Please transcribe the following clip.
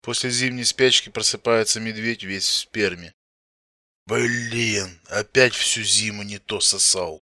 После зимней спячки просыпается медведь весь в сперме. Блин, опять всю зиму не то сосал.